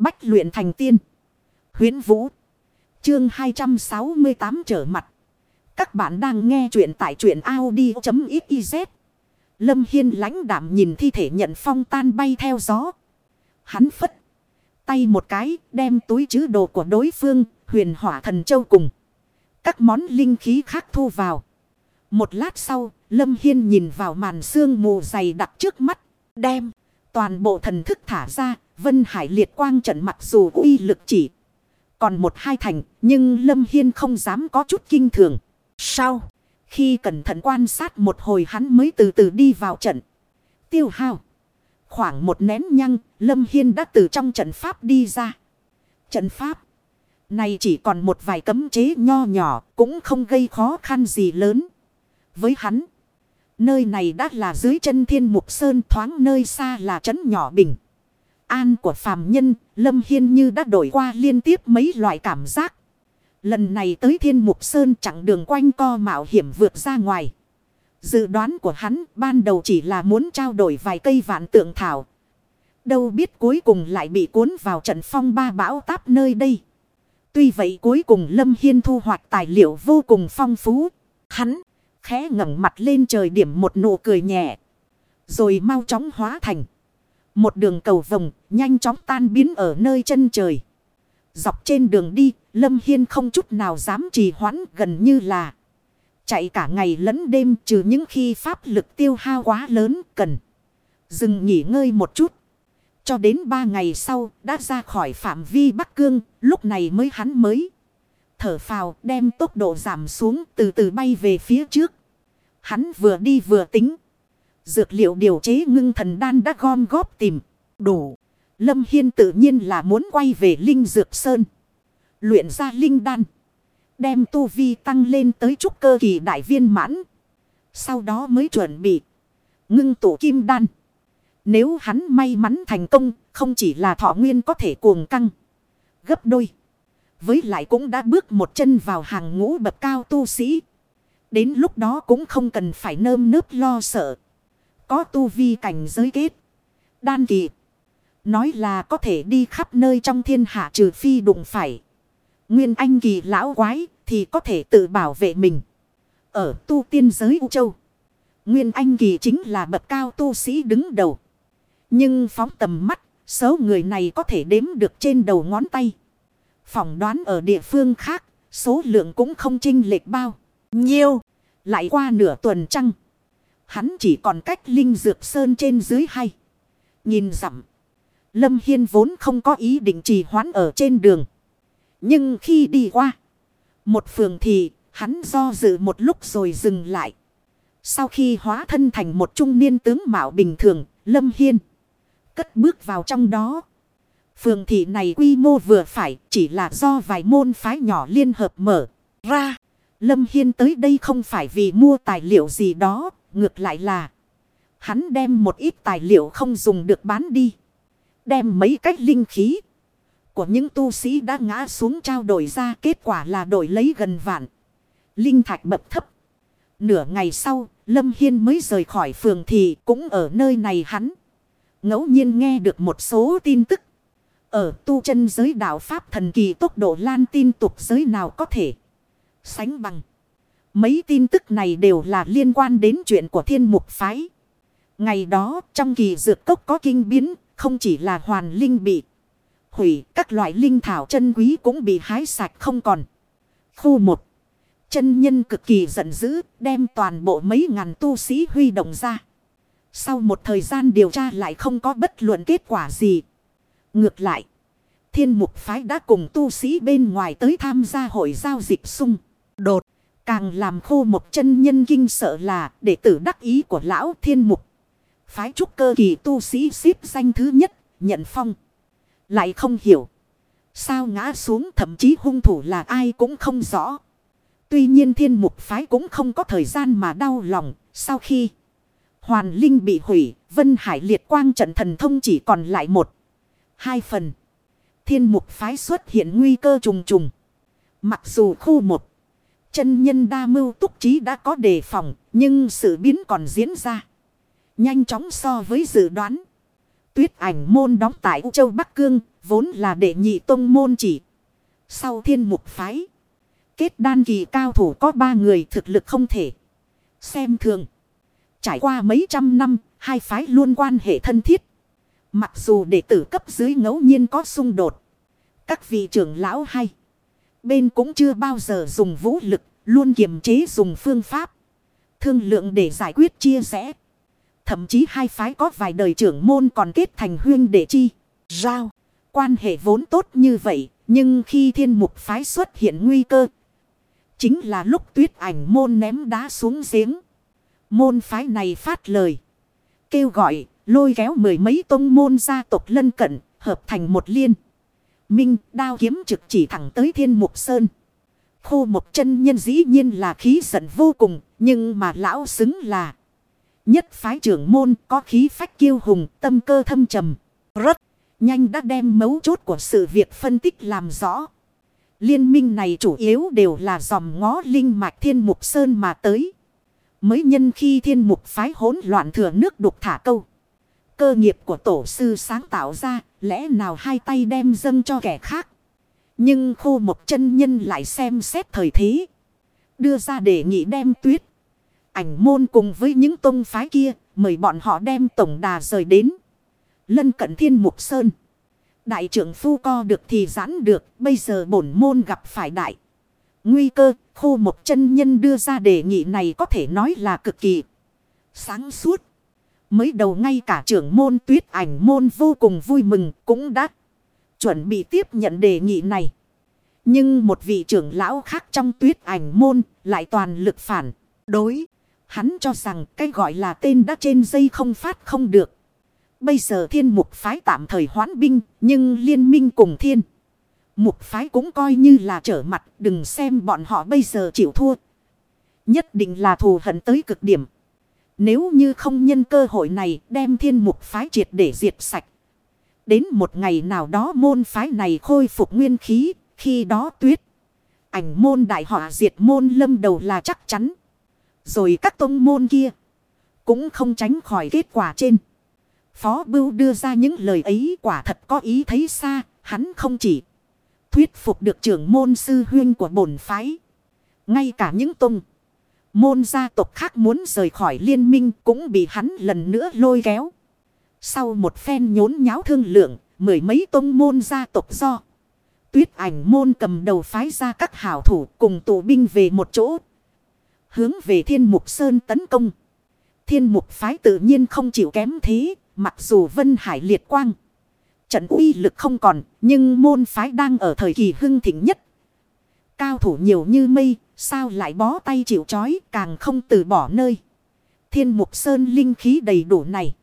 Bách luyện thành tiên. Huyến Vũ. Chương 268 trở mặt. Các bạn đang nghe truyện tại truyện Audi.xyz. Lâm Hiên lãnh đạm nhìn thi thể nhận phong tan bay theo gió. Hắn phất. Tay một cái đem túi chứ đồ của đối phương huyền hỏa thần châu cùng. Các món linh khí khác thu vào. Một lát sau, Lâm Hiên nhìn vào màn xương mù dày đặc trước mắt, đem toàn bộ thần thức thả ra, Vân Hải liệt quang trận mặc dù uy lực chỉ còn một hai thành, nhưng Lâm Hiên không dám có chút kinh thường. Sau, khi cẩn thận quan sát một hồi hắn mới từ từ đi vào trận. Tiêu hao. Khoảng một nén nhăng, Lâm Hiên đã từ trong trận pháp đi ra. Trận pháp này chỉ còn một vài cấm chế nho nhỏ, cũng không gây khó khăn gì lớn. Với hắn, nơi này đã là dưới chân thiên mục sơn thoáng nơi xa là trấn nhỏ bình. An của phàm nhân, Lâm Hiên như đã đổi qua liên tiếp mấy loại cảm giác. Lần này tới thiên mục sơn chặng đường quanh co mạo hiểm vượt ra ngoài. Dự đoán của hắn ban đầu chỉ là muốn trao đổi vài cây vạn tượng thảo. Đâu biết cuối cùng lại bị cuốn vào trận phong ba bão táp nơi đây. Tuy vậy cuối cùng Lâm Hiên thu hoạch tài liệu vô cùng phong phú. Hắn khẽ ngẩng mặt lên trời điểm một nụ cười nhẹ. Rồi mau chóng hóa thành. Một đường cầu vồng nhanh chóng tan biến ở nơi chân trời. Dọc trên đường đi, Lâm Hiên không chút nào dám trì hoãn gần như là. Chạy cả ngày lẫn đêm trừ những khi pháp lực tiêu hao quá lớn cần. Dừng nghỉ ngơi một chút. Cho đến ba ngày sau đã ra khỏi phạm vi Bắc Cương, lúc này mới hắn mới. Thở phào đem tốc độ giảm xuống từ từ bay về phía trước. Hắn vừa đi vừa tính. Dược liệu điều chế ngưng thần đan đã gom góp tìm. Đủ. Lâm Hiên tự nhiên là muốn quay về Linh Dược Sơn. Luyện ra Linh Đan. Đem tu vi tăng lên tới trúc cơ kỳ đại viên mãn. Sau đó mới chuẩn bị. Ngưng tụ kim đan. Nếu hắn may mắn thành công, không chỉ là thọ nguyên có thể cuồng căng. Gấp đôi. Với lại cũng đã bước một chân vào hàng ngũ bậc cao tu sĩ. Đến lúc đó cũng không cần phải nơm nớp lo sợ. Có tu vi cảnh giới kết. Đan kỳ. Nói là có thể đi khắp nơi trong thiên hạ trừ phi đụng phải. Nguyên anh kỳ lão quái thì có thể tự bảo vệ mình. Ở tu tiên giới U Châu. Nguyên anh kỳ chính là bậc cao tu sĩ đứng đầu. Nhưng phóng tầm mắt, số người này có thể đếm được trên đầu ngón tay. Phỏng đoán ở địa phương khác, số lượng cũng không chênh lệch bao. Nhiêu, lại qua nửa tuần trăng. Hắn chỉ còn cách Linh Dược Sơn trên dưới hay. Nhìn dặm. Lâm Hiên vốn không có ý định trì hoãn ở trên đường. Nhưng khi đi qua. Một phường thì hắn do dự một lúc rồi dừng lại. Sau khi hóa thân thành một trung niên tướng mạo bình thường, Lâm Hiên cất bước vào trong đó. Phường thị này quy mô vừa phải, chỉ là do vài môn phái nhỏ liên hợp mở ra. Lâm Hiên tới đây không phải vì mua tài liệu gì đó, ngược lại là hắn đem một ít tài liệu không dùng được bán đi. Đem mấy cách linh khí của những tu sĩ đã ngã xuống trao đổi ra kết quả là đổi lấy gần vạn. Linh thạch bậc thấp. Nửa ngày sau, Lâm Hiên mới rời khỏi phường thị cũng ở nơi này hắn ngẫu nhiên nghe được một số tin tức. Ở tu chân giới đạo Pháp thần kỳ tốc độ lan tin tục giới nào có thể sánh bằng. Mấy tin tức này đều là liên quan đến chuyện của thiên mục phái. Ngày đó trong kỳ dược cốc có kinh biến, không chỉ là hoàn linh bị hủy, các loại linh thảo chân quý cũng bị hái sạch không còn. Khu một Chân nhân cực kỳ giận dữ, đem toàn bộ mấy ngàn tu sĩ huy động ra. Sau một thời gian điều tra lại không có bất luận kết quả gì. Ngược lại, thiên mục phái đã cùng tu sĩ bên ngoài tới tham gia hội giao dịch sung. Đột, càng làm khô một chân nhân kinh sợ là đệ tử đắc ý của lão thiên mục. Phái trúc cơ kỳ tu sĩ xếp danh thứ nhất, nhận phong. Lại không hiểu. Sao ngã xuống thậm chí hung thủ là ai cũng không rõ. Tuy nhiên thiên mục phái cũng không có thời gian mà đau lòng. Sau khi Hoàn Linh bị hủy, Vân Hải liệt quang trận thần thông chỉ còn lại một. Hai phần. Thiên mục phái xuất hiện nguy cơ trùng trùng. Mặc dù khu một. Chân nhân đa mưu túc trí đã có đề phòng. Nhưng sự biến còn diễn ra. Nhanh chóng so với dự đoán. Tuyết ảnh môn đóng tại U Châu Bắc Cương. Vốn là đệ nhị tông môn chỉ. Sau thiên mục phái. Kết đan kỳ cao thủ có ba người thực lực không thể. Xem thường. Trải qua mấy trăm năm, hai phái luôn quan hệ thân thiết. Mặc dù đệ tử cấp dưới ngẫu nhiên có xung đột. Các vị trưởng lão hay. Bên cũng chưa bao giờ dùng vũ lực, luôn kiềm chế dùng phương pháp. Thương lượng để giải quyết chia rẽ. Thậm chí hai phái có vài đời trưởng môn còn kết thành huyên để chi. Rao. Quan hệ vốn tốt như vậy. Nhưng khi thiên mục phái xuất hiện nguy cơ. Chính là lúc tuyết ảnh môn ném đá xuống giếng. Môn phái này phát lời. Kêu gọi lôi kéo mười mấy tông môn gia tộc lân cận. Hợp thành một liên. Minh, đao kiếm trực chỉ thẳng tới thiên mục sơn. Khô một chân nhân dĩ nhiên là khí giận vô cùng. Nhưng mà lão xứng là. Nhất phái trưởng môn, có khí phách kiêu hùng, tâm cơ thâm trầm. Rất nhanh đã đem mấu chốt của sự việc phân tích làm rõ. Liên minh này chủ yếu đều là dòng ngó linh mạch thiên mục sơn mà tới. Mới nhân khi thiên mục phái hỗn loạn thừa nước đục thả câu. Cơ nghiệp của tổ sư sáng tạo ra, lẽ nào hai tay đem dâng cho kẻ khác. Nhưng khô một chân nhân lại xem xét thời thế. Đưa ra đề nghị đem tuyết. Ảnh môn cùng với những tông phái kia, mời bọn họ đem tổng đà rời đến. Lân cận thiên mục sơn. Đại trưởng phu co được thì giãn được, bây giờ bổn môn gặp phải đại. Nguy cơ, khô một chân nhân đưa ra đề nghị này có thể nói là cực kỳ sáng suốt. Mới đầu ngay cả trưởng môn tuyết ảnh môn vô cùng vui mừng cũng đã chuẩn bị tiếp nhận đề nghị này. Nhưng một vị trưởng lão khác trong tuyết ảnh môn lại toàn lực phản đối. Hắn cho rằng cái gọi là tên đã trên dây không phát không được. Bây giờ thiên mục phái tạm thời hoãn binh, nhưng liên minh cùng thiên. Mục phái cũng coi như là trở mặt, đừng xem bọn họ bây giờ chịu thua. Nhất định là thù hận tới cực điểm. Nếu như không nhân cơ hội này đem thiên mục phái triệt để diệt sạch. Đến một ngày nào đó môn phái này khôi phục nguyên khí, khi đó tuyết. Ảnh môn đại họa diệt môn lâm đầu là chắc chắn. Rồi các tông môn kia cũng không tránh khỏi kết quả trên. Phó Bưu đưa ra những lời ấy quả thật có ý thấy xa, hắn không chỉ thuyết phục được trưởng môn sư huyên của bổn phái. Ngay cả những tông môn gia tộc khác muốn rời khỏi liên minh cũng bị hắn lần nữa lôi kéo. Sau một phen nhốn nháo thương lượng, mười mấy tông môn gia tộc do. Tuyết ảnh môn cầm đầu phái ra các hảo thủ cùng tụ binh về một chỗ. Hướng về thiên mục sơn tấn công. Thiên mục phái tự nhiên không chịu kém thế, mặc dù Vân Hải liệt quang. Trận uy lực không còn, nhưng môn phái đang ở thời kỳ hưng thịnh nhất. Cao thủ nhiều như mây, sao lại bó tay chịu chói càng không từ bỏ nơi. Thiên mục sơn linh khí đầy đủ này.